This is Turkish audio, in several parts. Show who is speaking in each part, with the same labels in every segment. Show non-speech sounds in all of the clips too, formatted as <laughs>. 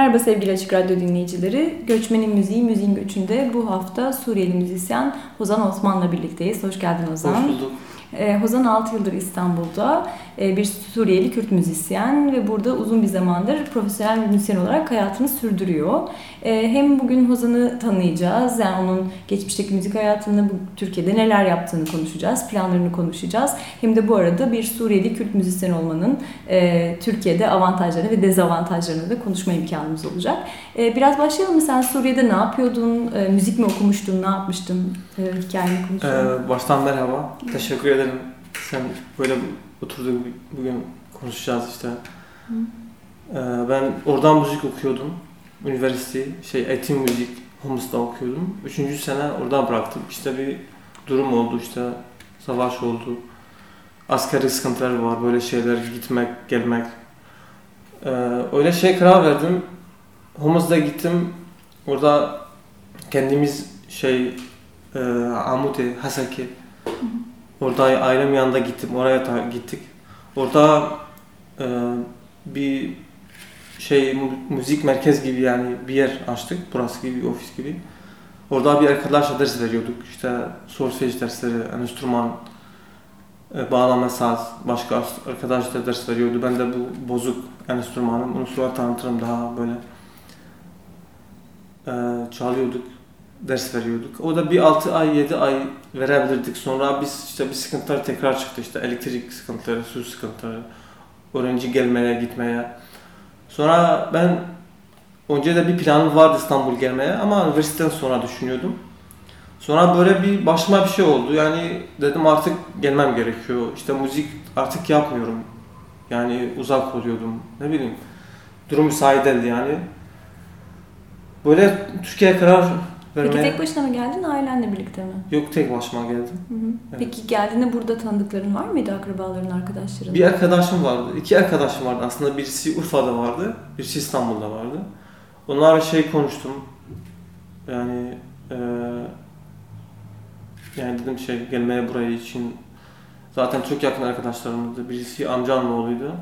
Speaker 1: Merhaba sevgili Açık Radyo dinleyicileri. Göçmenin Müziği, Müziğin Göçü'nde bu hafta Suriyeli müzisyen Hozan Osman'la birlikteyiz. Hoş geldin Hozan.
Speaker 2: Hoş bulduk.
Speaker 1: Ee, Hozan 6 yıldır İstanbul'da bir Suriyeli Kürt müzisyen ve burada uzun bir zamandır profesyonel müzisyen olarak hayatını sürdürüyor. Ee, hem bugün Hozan'ı tanıyacağız, yani onun geçmişteki müzik hayatını, Türkiye'de neler yaptığını konuşacağız, planlarını konuşacağız. Hem de bu arada bir Suriyeli Kürt müzisyen olmanın e, Türkiye'de avantajlarını ve dezavantajlarını da konuşma imkanımız olacak. E, biraz başlayalım mı? Sen Suriye'de ne yapıyordun? E, müzik mi okumuştun? Ne yapmıştın? E, hikayeni konuşalım.
Speaker 2: Ee, baştan merhaba. Teşekkür ederim. Sen böyle oturduk bugün konuşacağız işte. Ee, ben oradan müzik okuyordum. Üniversite, şey eğitim müzik Homs'ta okuyordum. Üçüncü sene oradan bıraktım. İşte bir durum oldu işte savaş oldu. Askeri sıkıntılar var böyle şeyler gitmek gelmek. Ee, öyle şey karar verdim. Homs'da gittim. Orada kendimiz şey e, Amute, Hasaki Orada ailem yanında gittim. Oraya da gittik. Orada e, bir şey müzik merkez gibi yani bir yer açtık. Burası gibi bir ofis gibi. Orada bir arkadaşla ders veriyorduk. İşte solfej dersleri, enstrüman, e, bağlama saz, başka arkadaş da ders veriyordu. Ben de bu bozuk enstrümanım. Onu sonra tanıtırım daha böyle e, çalıyorduk ders veriyorduk. O da bir 6 ay 7 ay verebilirdik. Sonra biz işte bir sıkıntılar tekrar çıktı işte elektrik sıkıntıları, su sıkıntıları, öğrenci gelmeye gitmeye. Sonra ben önce de bir planım vardı İstanbul gelmeye ama üniversiteden sonra düşünüyordum. Sonra böyle bir başıma bir şey oldu. Yani dedim artık gelmem gerekiyor. İşte müzik artık yapmıyorum. Yani uzak oluyordum. Ne bileyim. Durum müsait değildi yani. Böyle Türkiye'ye karar
Speaker 1: Peki tek başına mı geldin, ailenle birlikte mi?
Speaker 2: Yok tek başıma geldim.
Speaker 1: Hı hı.
Speaker 2: Evet.
Speaker 1: Peki geldiğinde burada tanıdıkların var mıydı? Akrabaların, arkadaşların?
Speaker 2: Bir arkadaşım vardı. iki arkadaşım vardı. Aslında birisi Urfa'da vardı. Birisi İstanbul'da vardı. Onlarla şey konuştum. Yani eee yani dedim şey gelmeye buraya için zaten çok yakın arkadaşlarımızdı. Birisi amcamın oğluydu.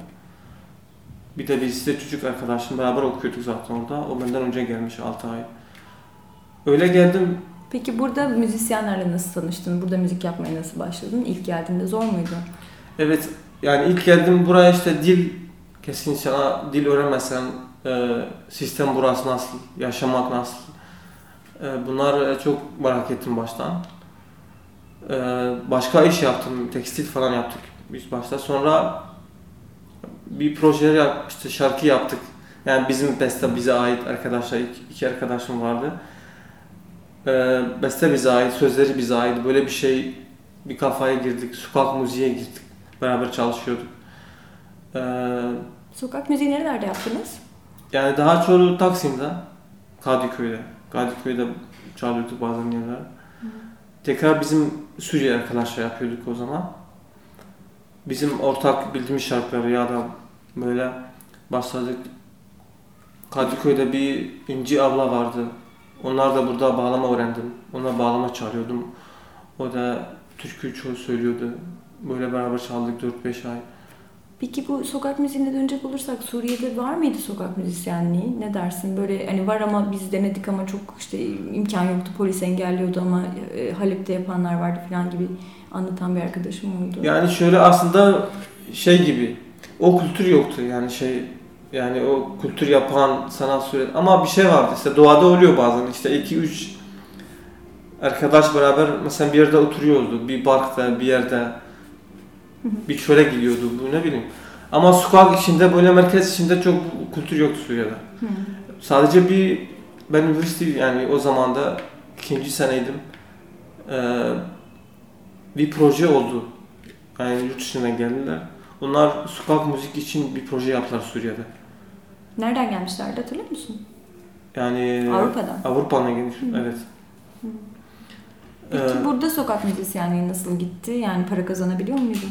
Speaker 2: Bir de birisi de çocuk arkadaşım. Beraber okuyorduk zaten orada. O benden önce gelmiş 6 ay. Öyle geldim.
Speaker 1: Peki burada müzisyenlerle nasıl tanıştın? Burada müzik yapmaya nasıl başladın? İlk geldiğinde zor muydu?
Speaker 2: Evet yani ilk geldim buraya işte dil kesin sana dil öğrenmezsen e, sistem burası nasıl, yaşamak nasıl e, bunlar e, çok merak ettim baştan. E, başka iş yaptım, tekstil falan yaptık biz başta. Sonra bir projeler yap, işte şarkı yaptık. Yani bizim beste bize ait arkadaşlar, iki, iki arkadaşım vardı. E, beste bize ait, sözleri bize ait. Böyle bir şey, bir kafaya girdik, sokak müziğe girdik. Beraber çalışıyorduk. Ee,
Speaker 1: Sokak müziği nerelerde yaptınız?
Speaker 2: yani daha çoğu Taksim'de, Kadıköy'de. Kadıköy'de çalıyorduk bazen yerler. Tekrar bizim Suriye arkadaşlar yapıyorduk o zaman. Bizim ortak bildiğimiz şarkıları ya da böyle başladık. Kadıköy'de bir İnci abla vardı. Onlar da burada bağlama öğrendim. Ona bağlama çalıyordum. O da türkü çoğu söylüyordu. Böyle beraber çaldık 4-5 ay.
Speaker 1: Peki bu sokak müziğine dönecek olursak Suriye'de var mıydı sokak müzisyenliği? Ne dersin? Böyle hani var ama biz denedik ama çok işte imkan yoktu. Polis engelliyordu ama e, Halep'te yapanlar vardı falan gibi anlatan bir arkadaşım oldu.
Speaker 2: Yani şöyle aslında şey gibi o kültür yoktu yani şey yani o kültür yapan sanat süre ama bir şey vardı işte doğada oluyor bazen işte 2 3 arkadaş beraber mesela bir yerde oturuyordu bir parkta bir yerde bir çöle gidiyordu bu ne bileyim ama sokak içinde böyle merkez içinde çok kültür yoktu Suriye'de.
Speaker 1: Hı.
Speaker 2: Sadece bir ben üniversite yani o zaman da ikinci seneydim. Ee, bir proje oldu. Yani yurt dışından geldiler. Onlar sokak müzik için bir proje yaptılar Suriye'de.
Speaker 1: Nereden gelmişlerdi hatırlıyor musun?
Speaker 2: Yani
Speaker 1: Avrupa'dan.
Speaker 2: Avrupa'dan gelmiş.
Speaker 1: Hı.
Speaker 2: Evet.
Speaker 1: Peki
Speaker 2: Ee,
Speaker 1: burada sokak müzisyenliği nasıl gitti? Yani para kazanabiliyor muydun?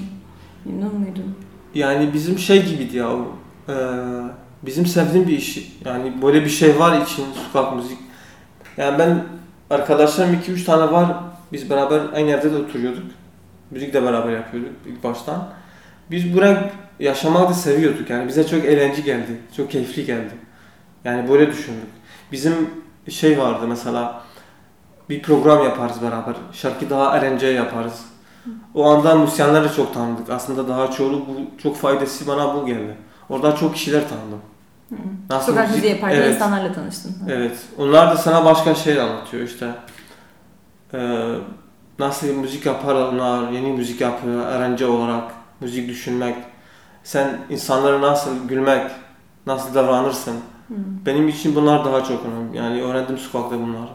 Speaker 1: Memnun muydun?
Speaker 2: Yani bizim şey gibiydi ya. e, bizim sevdiğim bir iş. Yani böyle bir şey var için sokak müzik. Yani ben arkadaşlarım 2-3 tane var. Biz beraber aynı evde de oturuyorduk. Müzik de beraber yapıyorduk ilk baştan. Biz buraya yaşamak da seviyorduk. Yani bize çok eğlenceli geldi. Çok keyifli geldi. Yani böyle düşündük. Bizim şey vardı mesela bir program yaparız beraber. Şarkı daha arence yaparız. O anda müzisyenleri çok tanıdık. Aslında daha çoğu bu çok faydası bana bu geldi. Orada çok kişiler tanıdım.
Speaker 1: Hı.
Speaker 2: Nasıl
Speaker 1: Sokak müziği yaparken
Speaker 2: Evet.
Speaker 1: insanlarla tanıştın.
Speaker 2: Evet. Onlar da sana başka şeyler anlatıyor işte. Ee, nasıl müzik yaparlar onlar, yeni müzik yapıyor, arance olarak, müzik düşünmek. Sen insanlara nasıl gülmek, nasıl davranırsın.
Speaker 1: Hı.
Speaker 2: Benim için bunlar daha çok önemli. Yani öğrendim sokakta bunları.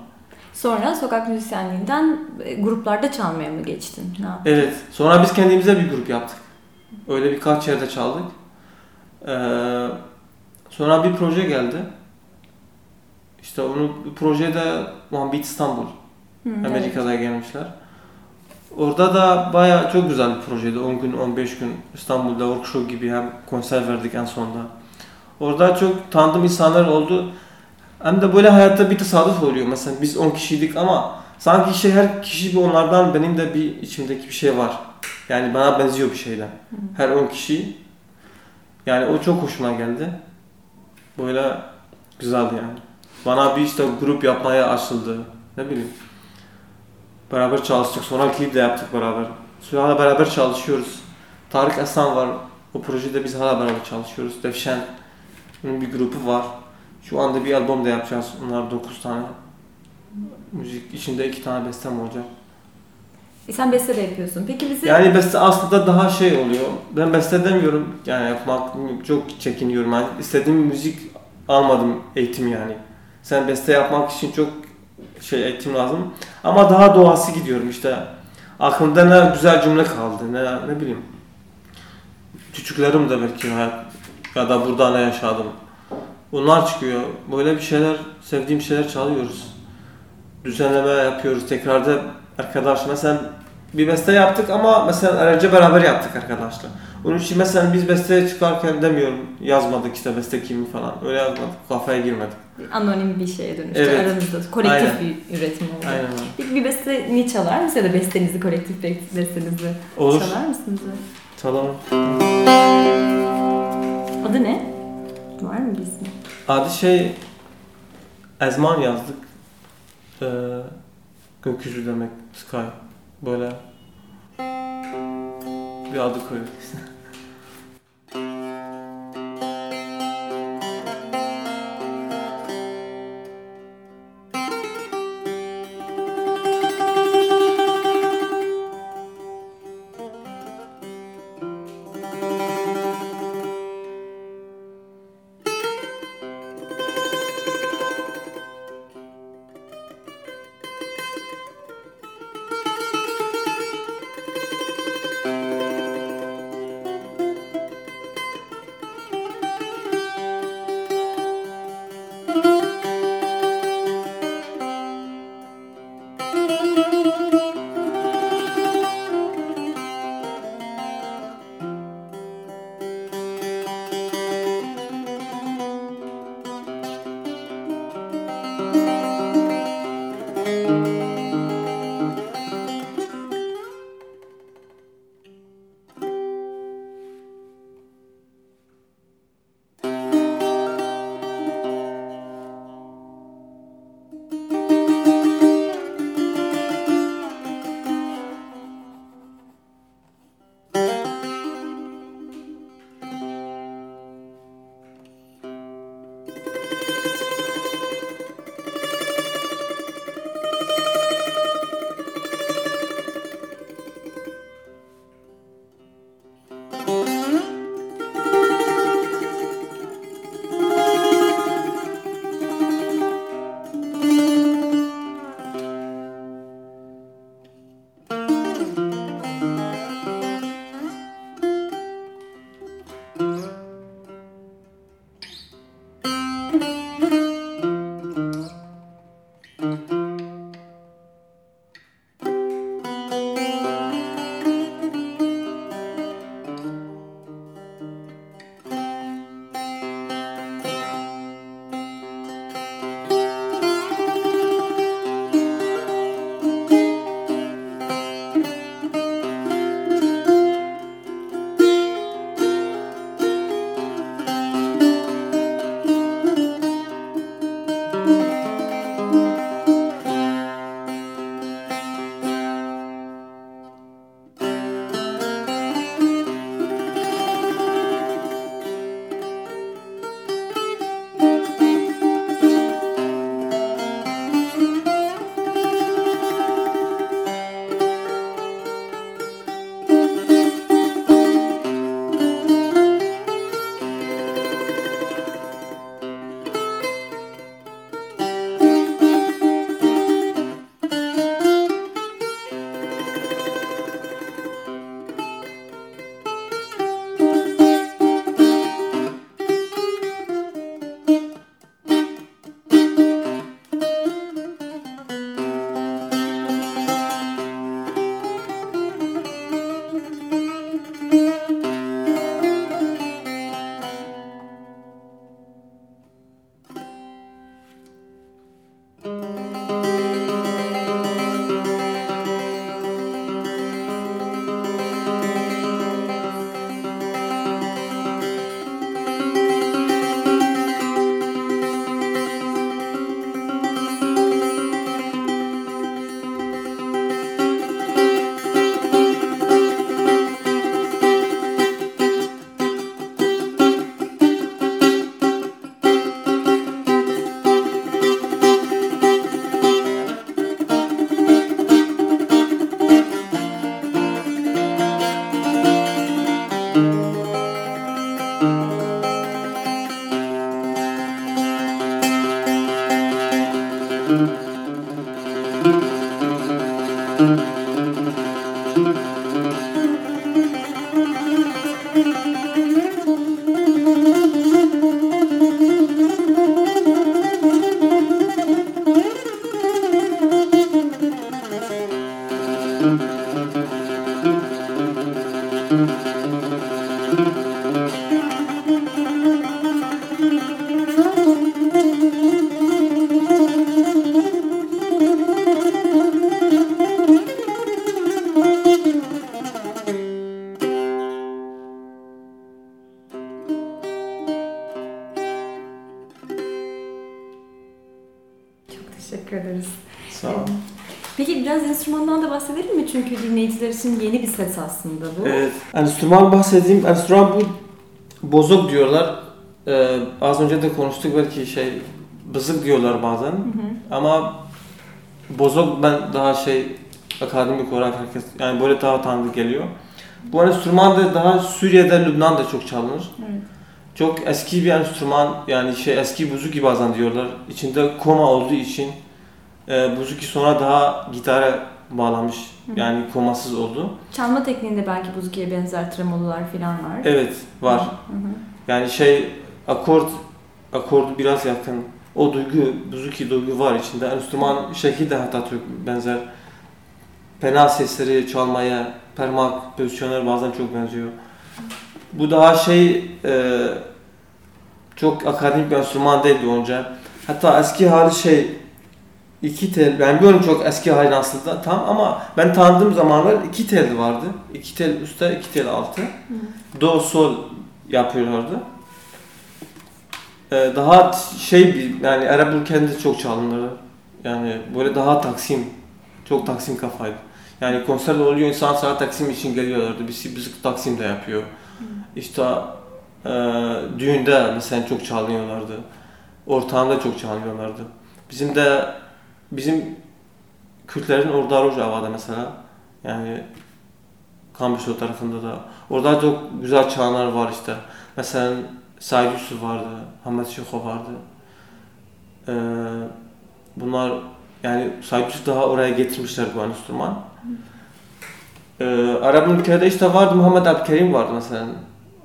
Speaker 1: Sonra sokak müzisyenliğinden e, gruplarda çalmaya mı geçtin? Ne yaptın?
Speaker 2: Evet. Sonra biz kendimize bir grup yaptık. Öyle birkaç yerde çaldık. Ee, sonra bir proje geldi. İşte onu projede One Beat İstanbul.
Speaker 1: Hı, evet.
Speaker 2: Amerika'da gelmişler. Orada da baya çok güzel bir projeydi. 10 gün, 15 gün İstanbul'da workshop gibi hem konser verdik en sonunda. Orada çok tanıdığım insanlar oldu. Hem de böyle hayatta bir tesadüf oluyor. Mesela biz 10 kişiydik ama sanki şey her kişi bir onlardan benim de bir içimdeki bir şey var. Yani bana benziyor bir şeyden. Her 10 kişi. Yani o çok hoşuma geldi. Böyle güzeldi yani. Bana bir işte grup yapmaya açıldı. Ne bileyim. Beraber çalıştık. Sonra klip de yaptık beraber. Sonra hala beraber çalışıyoruz. Tarık Aslan var. O projede biz hala beraber çalışıyoruz. Devşen. Onun bir grubu var. Şu anda bir albüm de yapacağız. Onlar 9 tane. Müzik içinde 2 tane bestem olacak.
Speaker 1: E, sen beste de yapıyorsun. Peki bizi
Speaker 2: Yani beste aslında daha şey oluyor. Ben beste demiyorum. Yani yapmak çok çekiniyorum. Yani istediğim müzik almadım eğitim yani. Sen beste yapmak için çok şey eğitim lazım. Ama daha doğası gidiyorum işte. Aklımda ne güzel cümle kaldı. Ne, ne bileyim. Küçüklerim de belki hayat ya da burada ne yaşadım. Bunlar çıkıyor. Böyle bir şeyler, sevdiğim şeyler çalıyoruz. Düzenleme yapıyoruz. Tekrarda arkadaş mesela bir beste yaptık ama mesela önce beraber yaptık arkadaşlar. Onun için mesela biz besteye çıkarken demiyorum yazmadık işte beste kimi falan. Öyle yazmadık. Kafaya girmedik.
Speaker 1: Anonim bir şeye dönüştü
Speaker 2: Evet.
Speaker 1: aranızda. Kolektif
Speaker 2: Aynen.
Speaker 1: bir üretim oldu.
Speaker 2: Aynen.
Speaker 1: Peki bir besteni çalar mısınız ya da bestenizi, kolektif be- bestenizi
Speaker 2: Olur.
Speaker 1: çalar mısınız?
Speaker 2: Çalalım.
Speaker 1: Adı ne? Var mı bir ismi?
Speaker 2: Adı şey Ezman yazdık. Ee, gökyüzü demek sky. Böyle bir adı koyduk. <laughs>
Speaker 1: bahsedelim mi? Çünkü dinleyiciler için yeni bir ses aslında bu.
Speaker 2: Evet. Enstrüman bahsedeyim. Enstrüman bu bozuk diyorlar. Ee, az önce de konuştuk belki şey bızık diyorlar bazen.
Speaker 1: Hı hı.
Speaker 2: Ama bozok ben daha şey akademik olarak herkes yani böyle daha tanıdık geliyor. Bu enstrüman da daha Suriye'de, Lübnan'da çok çalınır.
Speaker 1: Evet.
Speaker 2: Çok eski bir enstrüman yani şey eski buzuki bazen diyorlar. İçinde koma olduğu için e, buzuki sonra daha gitara bağlamış.
Speaker 1: Hı.
Speaker 2: Yani komasız oldu.
Speaker 1: Çalma tekniğinde belki buzukiye benzer tremololar falan var.
Speaker 2: Evet var.
Speaker 1: Hı hı.
Speaker 2: Yani şey akord akordu biraz yakın. O duygu, buzuki duygu var içinde. Enstrüman şekli de hatta çok benzer. Pena sesleri çalmaya, parmak pozisyonları bazen çok benziyor. Bu daha şey e, çok akademik bir enstrüman değildi önce. Hatta eski hali şey iki tel, ben biliyorum çok eski hali aslında tam ama ben tanıdığım zamanlar iki tel vardı. İki tel üstte, iki tel altı. Do, sol yapıyorlardı. Ee, daha şey bir yani Arap ülkelerinde çok çalınırdı. Yani böyle daha taksim, çok taksim kafaydı. Yani konser oluyor insan sana taksim için geliyorlardı. Birisi müzik taksim de yapıyor. İşte e, düğünde mesela çok çalıyorlardı. Ortağında çok çalıyorlardı. Bizim de bizim Kürtlerin orada Rojava'da mesela yani Kambiso tarafında da orada çok güzel çalanlar var işte. Mesela Said Yusuf vardı, Hamad Şiko vardı. Ee, bunlar yani Said Yusuf daha oraya getirmişler bu enstrüman. Ee, Arap ülkelerde işte vardı Muhammed Abdülkerim vardı mesela.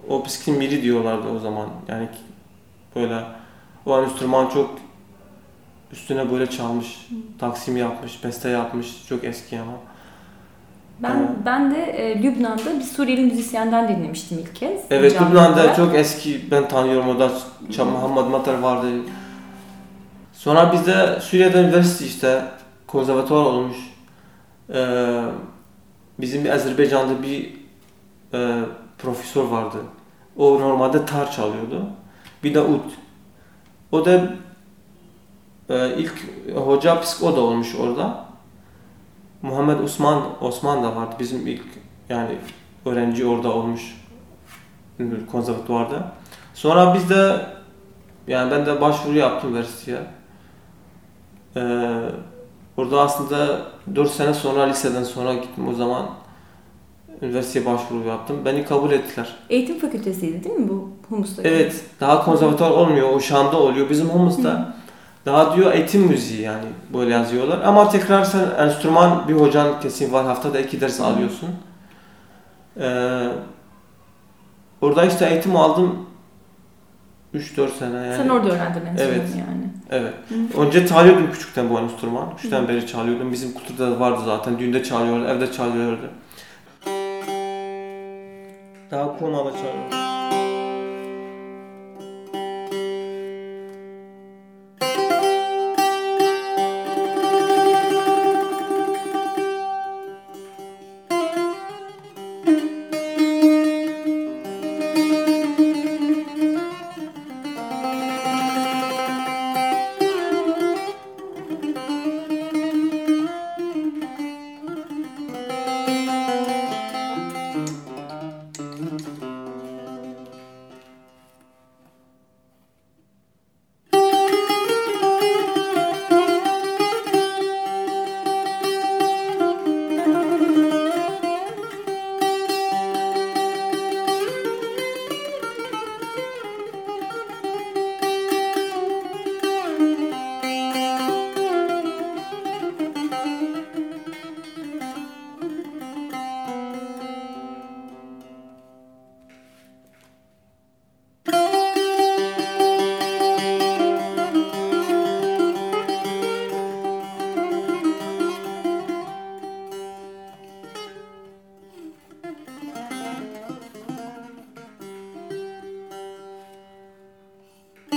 Speaker 2: O piskin biri diyorlardı o zaman. Yani böyle o enstrüman çok üstüne böyle çalmış, taksim yapmış, beste yapmış. Çok eski ama.
Speaker 1: Ben
Speaker 2: Aa.
Speaker 1: ben de e, Lübnan'da bir Suriyeli müzisyenden dinlemiştim ilk kez.
Speaker 2: Evet Lübnan'da
Speaker 1: olarak.
Speaker 2: çok eski ben tanıyorum orada Ç- Muhammed Matar vardı. Sonra bizde Suriye'de üniversite işte konservatuvar olmuş. Ee, bizim bir Azerbaycan'da bir e, profesör vardı. O normalde tar çalıyordu. Bir de ud. O da e, ilk hoca psik o da olmuş orada. Muhammed Osman Osman da vardı bizim ilk yani öğrenci orada olmuş konservatuvarda. Sonra biz de yani ben de başvuru yaptım üniversiteye. Ee, orada aslında 4 sene sonra liseden sonra gittim o zaman üniversiteye başvuru yaptım. Beni kabul ettiler.
Speaker 1: Eğitim fakültesiydi değil mi bu Humus'taki?
Speaker 2: Evet, daha konservatuvar olmuyor. O Şam'da oluyor. Bizim Humus'ta daha diyor eğitim müziği yani böyle yazıyorlar. Ama tekrar sen enstrüman bir hocan kesin var. Haftada iki ders alıyorsun. Ee, orada işte eğitim aldım 3-4 sene yani.
Speaker 1: Sen orada öğrendin enstrümanı
Speaker 2: Evet.
Speaker 1: yani.
Speaker 2: Evet.
Speaker 1: Hı.
Speaker 2: Önce çalıyordum küçükten bu enstrüman. Küçükten beri çalıyordum. Bizim de vardı zaten. Düğünde çalıyordu, evde çalıyordu. Daha komalı çalıyordu.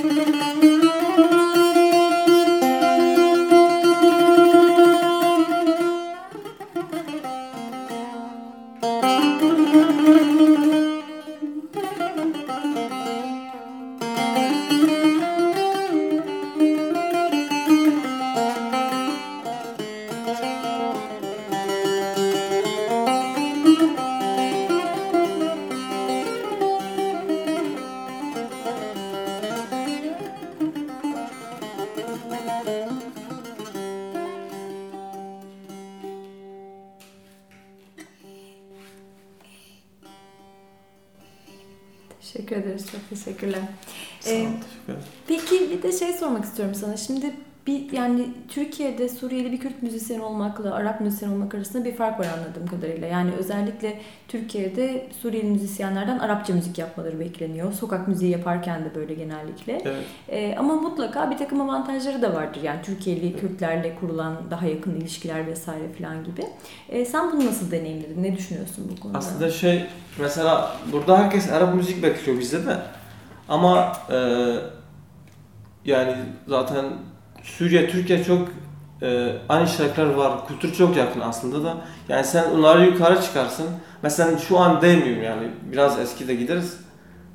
Speaker 1: Müzik istiyorum sana. Şimdi bir yani Türkiye'de Suriyeli bir Kürt müzisyen olmakla Arap müzisyen olmak arasında bir fark var anladığım kadarıyla. Yani özellikle Türkiye'de Suriyeli müzisyenlerden Arapça müzik yapmaları bekleniyor. Sokak müziği yaparken de böyle genellikle.
Speaker 2: Evet.
Speaker 1: Ee, ama mutlaka bir takım avantajları da vardır. Yani Türkiye'li Kürtlerle kurulan daha yakın ilişkiler vesaire falan gibi. Ee, sen bunu nasıl deneyimledin? Ne düşünüyorsun bu konuda?
Speaker 2: Aslında şey mesela burada herkes Arap müzik bekliyor bizde de. Ama e, yani zaten Suriye, Türkiye çok e, aynı şarkılar var. Kültür çok yakın aslında da. Yani sen onları yukarı çıkarsın. Mesela şu an demiyorum yani biraz eskide gideriz.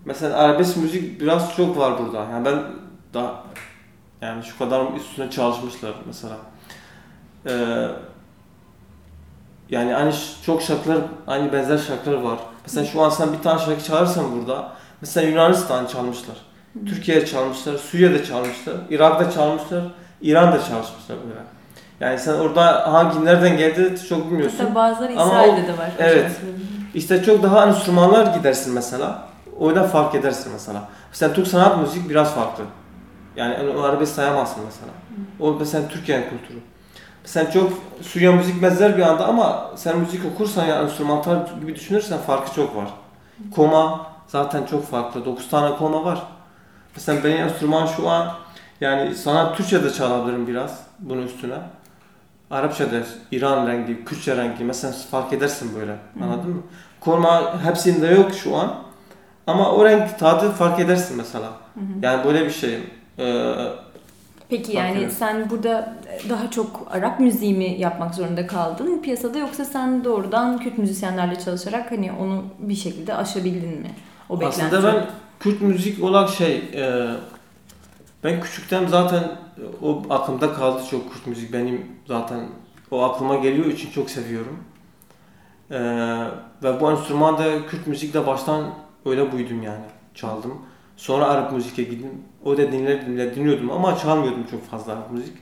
Speaker 2: Mesela arabesk müzik biraz çok var burada. Yani ben daha yani şu kadar üstüne çalışmışlar mesela. Eee yani aynı çok şarkılar, aynı benzer şarkılar var. Mesela şu an sen bir tane şarkı çalarsan burada, mesela Yunanistan çalmışlar, Türkiye'de çalmışlar, Suriye'de çalmışlar, Irak'ta çalmışlar, İran'da çalışmışlar böyle. Yani sen orada hangi nereden geldi çok bilmiyorsun.
Speaker 1: Hatta bazıları İsrail'de de var.
Speaker 2: evet. İşte çok daha enstrümanlar gidersin mesela. Orada fark edersin mesela. Mesela Türk sanat müzik biraz farklı. Yani onu arabesk sayamazsın mesela. O mesela Türkiye'nin kültürü. Sen çok Suriye müzik benzer bir anda ama sen müzik okursan ya enstrümantal gibi düşünürsen farkı çok var. Koma zaten çok farklı. 9 tane koma var. Mesela benim enstrüman şu an yani sana Türkçe'de çalabilirim biraz bunun üstüne. Arapça'da İran rengi, Kürtçe rengi mesela fark edersin böyle. Anladın mı? Korma hepsinde yok şu an. Ama o renk tadı fark edersin mesela. Yani böyle bir şey. Ee,
Speaker 1: Peki yani
Speaker 2: eder.
Speaker 1: sen burada daha çok Arap müziği mi yapmak zorunda kaldın piyasada yoksa sen doğrudan Kürt müzisyenlerle çalışarak hani onu bir şekilde aşabildin mi? O beklenti.
Speaker 2: Aslında ben Kürt müzik olarak şey e, ben küçükten zaten o aklımda kaldı çok Kürt müzik benim zaten o aklıma geliyor için çok seviyorum. E, ve bu enstrüman da Kürt müzikle baştan öyle buydum yani çaldım. Sonra Arap müzike gittim. O da dinler dinler dinliyordum ama çalmıyordum çok fazla Arap müzik.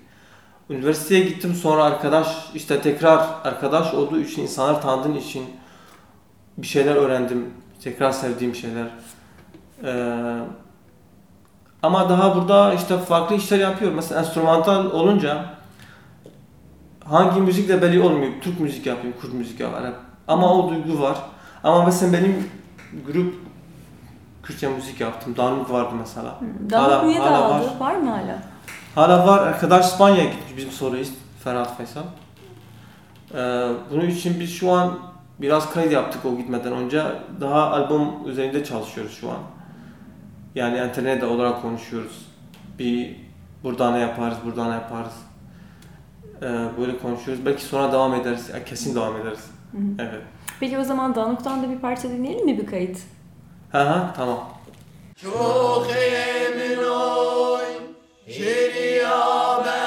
Speaker 2: Üniversiteye gittim sonra arkadaş işte tekrar arkadaş olduğu için insanlar tanıdığın için bir şeyler öğrendim. Tekrar sevdiğim şeyler. Ee, ama daha burada işte farklı işler yapıyorum. Mesela enstrümantal olunca hangi müzik de belli olmuyor. Türk müzik yapıyorum, Kürt müzik yapıyorum. Ama o duygu var. Ama mesela benim grup Kürtçe müzik yaptım. Danuk vardı mesela.
Speaker 1: Üye de
Speaker 2: hala
Speaker 1: aldı.
Speaker 2: var.
Speaker 1: Var. mı hala?
Speaker 2: Hala var. Arkadaş İspanya'ya gitmiş bizim solist Ferhat Faysal. Ee, bunun için biz şu an biraz kayıt yaptık o gitmeden önce. Daha albüm üzerinde çalışıyoruz şu an. Yani Antalya'da olarak konuşuyoruz. Bir burada yaparız, burada yaparız. Ee, böyle konuşuyoruz. Belki sonra devam ederiz. Yani kesin devam ederiz.
Speaker 1: Hı.
Speaker 2: Evet.
Speaker 1: Peki o zaman Danuk'tan da bir parça dinleyelim mi bir kayıt?
Speaker 2: Ha ha tamam.
Speaker 3: Çok emin oy, şeriya
Speaker 2: ben.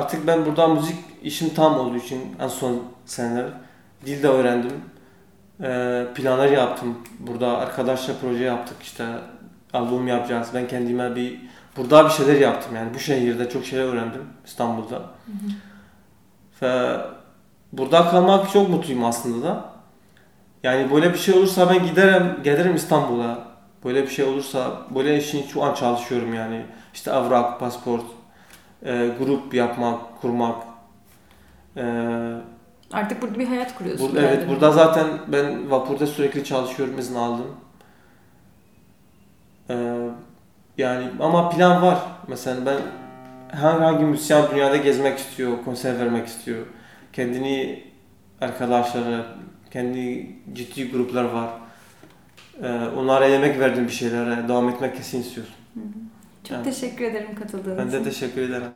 Speaker 2: Artık ben burada müzik işim tam olduğu için en son seneler dil de öğrendim. Ee, planlar yaptım. Burada arkadaşla proje yaptık işte albüm yapacağız. Ben kendime bir burada bir şeyler yaptım yani bu şehirde çok şeyler öğrendim İstanbul'da. Ve burada kalmak çok mutluyum aslında da. Yani böyle bir şey olursa ben giderim, gelirim İstanbul'a. Böyle bir şey olursa böyle işin şu an çalışıyorum yani. İşte evrak, pasport, e, grup yapmak, kurmak. E,
Speaker 1: Artık burada bir hayat kuruyorsun.
Speaker 2: bu, evet burada zaten ben vapurda sürekli çalışıyorum, izin aldım. E, yani ama plan var. Mesela ben herhangi müzisyen dünyada gezmek istiyor, konser vermek istiyor. Kendini arkadaşları, kendi ciddi gruplar var. E, onlara emek verdim bir şeylere, devam etmek kesin istiyorum.
Speaker 1: Çok
Speaker 2: Evet.
Speaker 1: teşekkür ederim katıldığın
Speaker 2: Ben
Speaker 1: için.
Speaker 2: de teşekkür ederim.